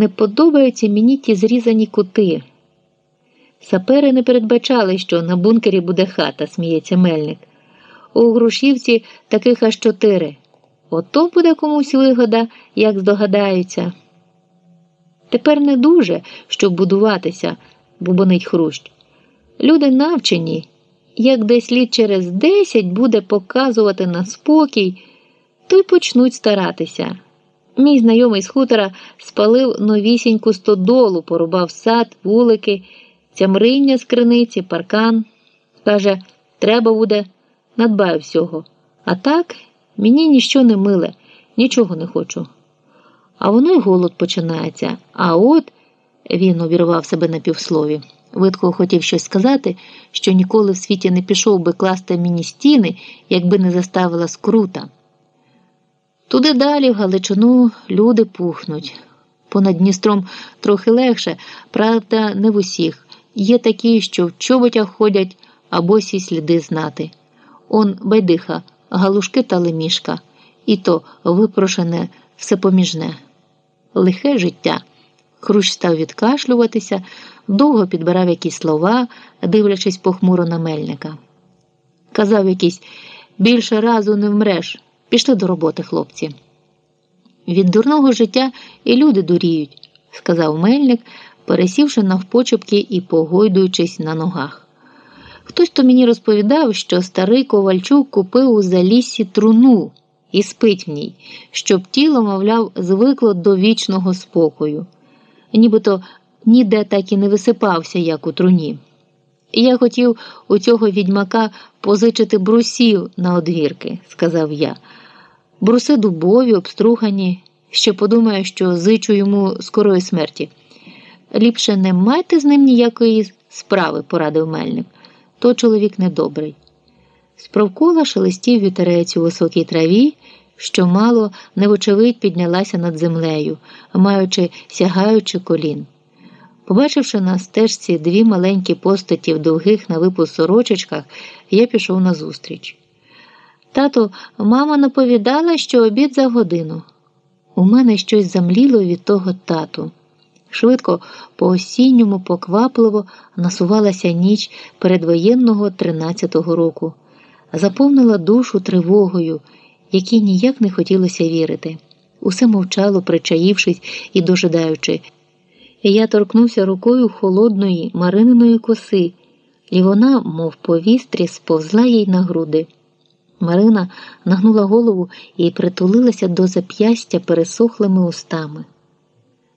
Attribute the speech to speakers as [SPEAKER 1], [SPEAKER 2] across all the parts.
[SPEAKER 1] не подобаються мені ті зрізані кути. Сапери не передбачали, що на бункері буде хата, сміється мельник. У Грушівці таких аж чотири. Ото буде комусь вигода, як здогадаються. Тепер не дуже, щоб будуватися, бубонить хрущ. Люди навчені, як десь літ через десять буде показувати на спокій, то й почнуть старатися. Мій знайомий з хутора спалив новісіньку стодолу, порубав сад, вулики, цямриння з криниці, паркан. Каже, треба буде, надбаю всього. А так мені ніщо не миле, нічого не хочу. А воно й голод починається. А от він обірвав себе на півслові. Видко хотів щось сказати, що ніколи в світі не пішов би класти мені стіни, якби не заставила скрута. Туди далі, в Галичину, люди пухнуть. Понад Дністром трохи легше, правда, не в усіх. Є такі, що в чоботях ходять або сі сліди знати. Он байдиха, галушки та лемішка, і то випрошене всепоміжне. Лихе життя. Хрущ став відкашлюватися, довго підбирав якісь слова, дивлячись похмуро на мельника. Казав якийсь більше разу не вмреш. Пішли до роботи, хлопці. Від дурного життя і люди дуріють, сказав мельник, пересівши навпочепки і погойдуючись на ногах. Хтось то мені розповідав, що старий Ковальчук купив у заліссі труну і спить в ній, щоб тіло, мовляв, звикло до вічного спокою, нібито ніде так і не висипався, як у труні. Я хотів у цього відьмака позичити брусів на одвірки, сказав я. Бруси дубові, обстругані, ще подумає, що зичу йому скорої смерті. Ліпше не майте з ним ніякої справи, порадив мельник. То чоловік недобрий. Спровкола шелестів вітерець у високій траві, що мало невочевидь піднялася над землею, маючи сягаючи колін. Побачивши на стежці дві маленькі постаті в довгих на випуск сорочечках, я пішов назустріч. Тато, мама наповідала, що обід за годину. У мене щось замліло від того тату. Швидко, по осінньому, поквапливо насувалася ніч передвоєнного 13-го року, заповнила душу тривогою, якій ніяк не хотілося вірити. Усе мовчало, причаївшись і дожидаючи. Я торкнувся рукою холодної марининої коси, і вона, мов по вістрі, сповзла їй на груди. Марина нагнула голову і притулилася до зап'ястя пересохлими устами.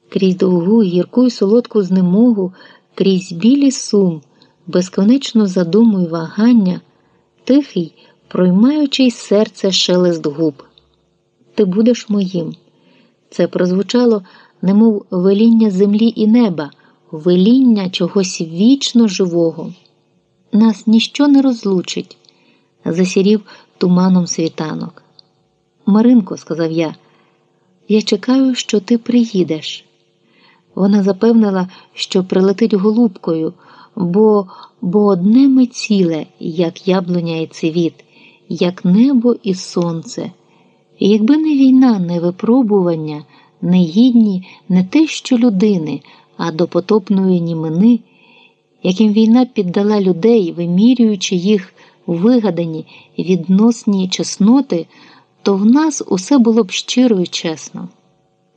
[SPEAKER 1] Крізь довгу гірку й солодку знемогу, крізь білі сум, безконечно задуму й вагання, тихий, проймаючий серце шелест губ. Ти будеш моїм. Це прозвучало, немов веління землі і неба, веління чогось вічно живого. Нас ніщо не розлучить, засірів туманом світанок. Маринко, сказав я, я чекаю, що ти приїдеш. Вона запевнила, що прилетить голубкою, бо бо одне ми ціле, як яблуня і цвіт, як небо і сонце. І якби не війна, не випробування, не гідні не те, що людини, а до потопної німини, яким війна піддала людей, вимірюючи їх вигадані відносні чесноти, то в нас усе було б щиро і чесно.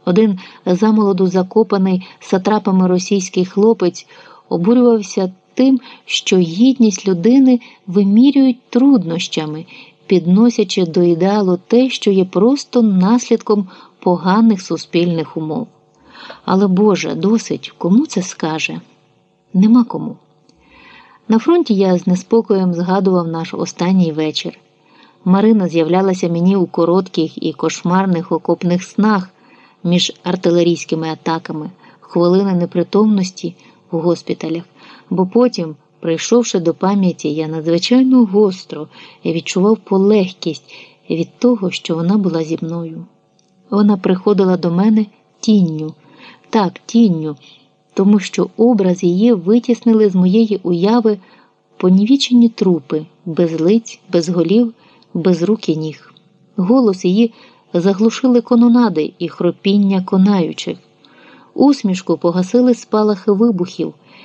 [SPEAKER 1] Один замолоду закопаний сатрапами російський хлопець обурювався тим, що гідність людини вимірюють труднощами, підносячи до ідеалу те, що є просто наслідком поганих суспільних умов. Але Боже, досить, кому це скаже? Нема кому. На фронті я з неспокоєм згадував наш останній вечір. Марина з'являлася мені у коротких і кошмарних окопних снах між артилерійськими атаками, хвилини непритомності в госпіталях, бо потім, прийшовши до пам'яті, я надзвичайно гостро відчував полегкість від того, що вона була зі мною. Вона приходила до мене тінню, так, тінню, тому що образ її витіснили з моєї уяви понівічені трупи, без лиць, без голів, без рук і ніг. Голос її заглушили кононади і хропіння конаючих. Усмішку погасили спалахи вибухів.